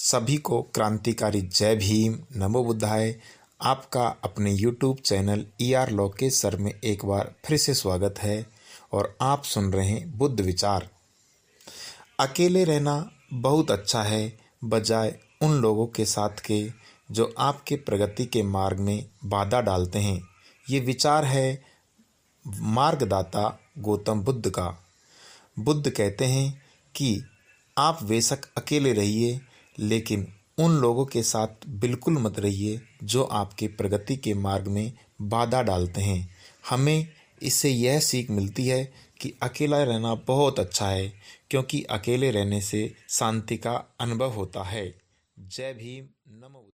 सभी को क्रांतिकारी जय भीम। नमो बुद्धाय। आपका अपने YouTube channel E R Lokesh sir में एक बार फिर से स्वागत है और आप सुन रहे हैं बुद्ध विचार। अकेले रहना बहुत अच्छा है, बजाय उन लोगों के साथ के जो आपके प्रगति के मार्ग में बाधा डालते हैं। ये विचार है मार्गदाता गौतम बुद्ध का। बुद्ध कहते हैं कि आप बेशक अकेले रहिए लेकिन उन लोगों के साथ बिल्कुल मत रहिए जो आपके प्रगति के मार्ग में बाधा डालते हैं। हमें इससे यह सीख मिलती है कि अकेला रहना बहुत अच्छा है, क्योंकि अकेले रहने से शांति का अनुभव होता है। जय भीम, नमो